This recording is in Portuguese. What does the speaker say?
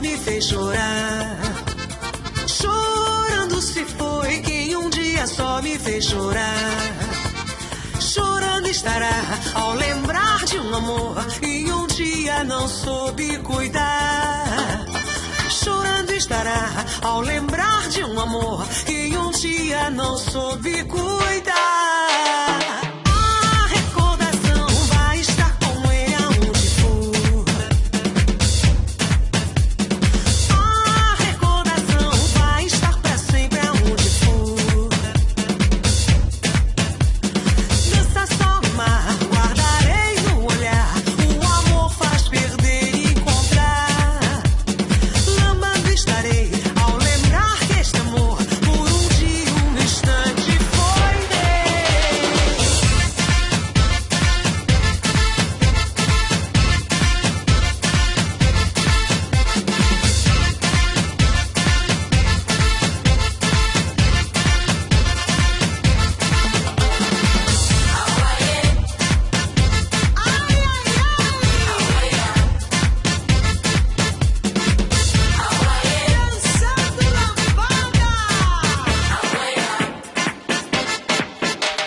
me fez chorar. Chorando se foi quem um dia só me fez chorar. Chorando estará ao lembrar de um amor e um dia não soube cuidar. Chorando estará ao lembrar de um amor que um dia não soube cuidar.